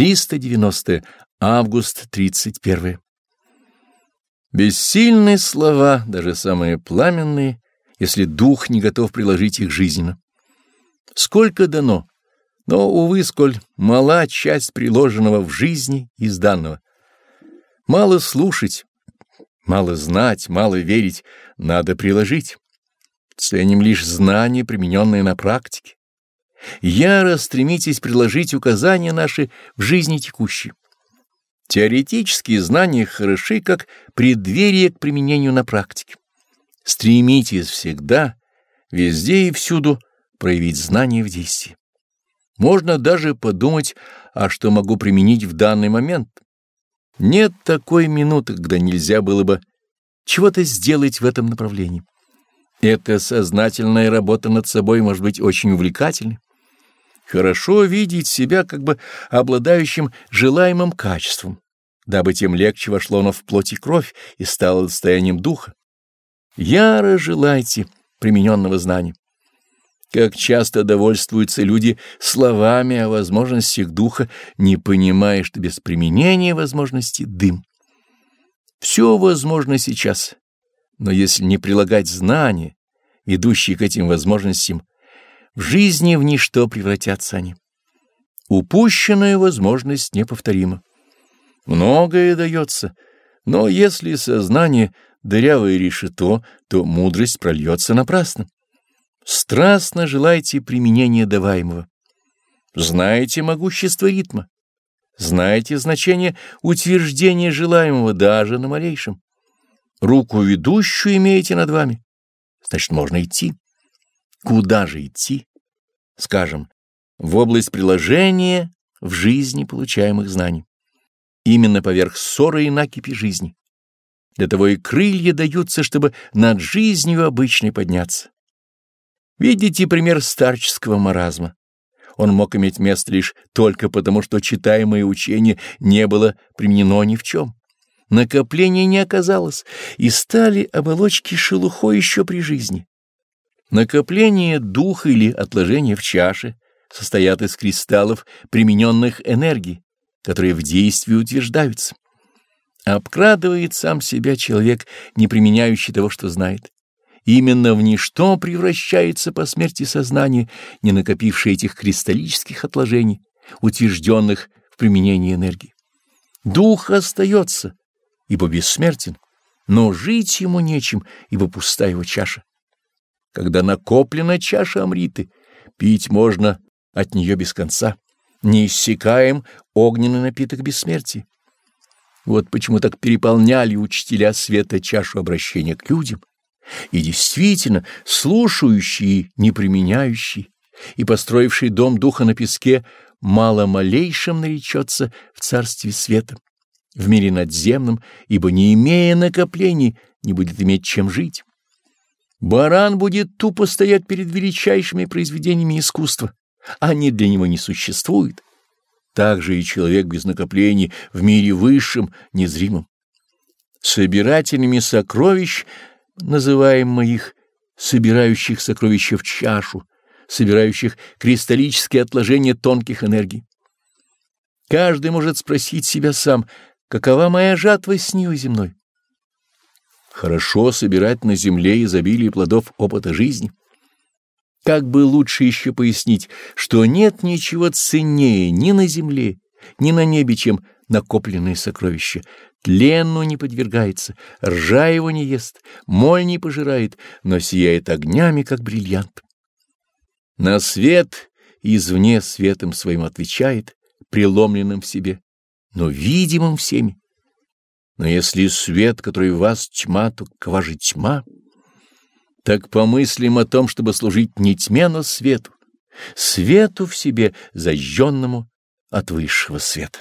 390 август 31 Бессильны слова, даже самые пламенные, если дух не готов приложить их жизненно. Сколько дано, но, увы, сколь мала часть приложенного в жизни из данного. Мало слушать, мало знать, мало верить, надо приложить. Ценим лишь знания, примененные на практике. Яро стремитесь приложить указания наши в жизни текущей. Теоретические знания хороши как преддверие к применению на практике. Стремитесь всегда, везде и всюду проявить знания в действии. Можно даже подумать, а что могу применить в данный момент. Нет такой минуты, когда нельзя было бы чего-то сделать в этом направлении. Эта сознательная работа над собой может быть очень увлекательной. Хорошо видеть себя как бы обладающим желаемым качеством, дабы тем легче вошло оно в плоть и кровь и стало достоянием духа. Яро желайте примененного знания. Как часто довольствуются люди словами о возможностях духа, не понимая, что без применения возможности дым. Все возможно сейчас, но если не прилагать знания, ведущие к этим возможностям, в жизни в ничто превратятся они. Упущенная возможность неповторима. Многое дается, но если сознание дырявое решето, то мудрость прольется напрасно. Страстно желайте применения даваемого. Знаете могущество ритма. Знаете значение утверждения желаемого даже на малейшем. Руку ведущую имеете над вами. Значит, можно идти. Куда же идти? Скажем, в область приложения в жизни получаемых знаний. Именно поверх ссоры и накипи жизни. Для того и крылья даются, чтобы над жизнью обычной подняться. Видите пример старческого маразма. Он мог иметь место лишь только потому, что читаемое учение не было применено ни в чем. Накопления не оказалось, и стали оболочки шелухой еще при жизни. Накопление духа или отложение в чаше состоят из кристаллов примененных энергий, которые в действии утверждаются. Обкрадывает сам себя человек, не применяющий того, что знает. Именно в ничто превращается по смерти сознание, не накопившее этих кристаллических отложений, утвержденных в применении энергии. Дух остается, ибо бессмертен, но жить ему нечем, ибо пуста его чаша. Когда накоплена чаша Амриты, пить можно от нее без конца. Не иссякаем огненный напиток бессмертия. Вот почему так переполняли учителя света чашу обращения к людям. И действительно, слушающие, не применяющие и построивший дом духа на песке, мало малейшим наречется в царстве света, в мире надземном, ибо, не имея накоплений, не будет иметь чем жить. Баран будет тупо стоять перед величайшими произведениями искусства. Они для него не существуют. Так же и человек без накоплений в мире высшем, незримом. Собирателями сокровищ, называем мы их, собирающих сокровища в чашу, собирающих кристаллические отложения тонких энергий. Каждый может спросить себя сам, какова моя жатва с нее земной. Хорошо собирать на земле изобилие плодов опыта жизни. Как бы лучше еще пояснить, что нет ничего ценнее ни на земле, ни на небе, чем накопленные сокровища. Тлену не подвергается, ржа его не ест, моль не пожирает, но сияет огнями, как бриллиант. На свет извне светом своим отвечает, преломленным в себе, но видимым всеми. Но если свет, который в вас тьма, то какова же тьма? Так помыслим о том, чтобы служить не тьме, но свету, свету в себе, зажженному от высшего света.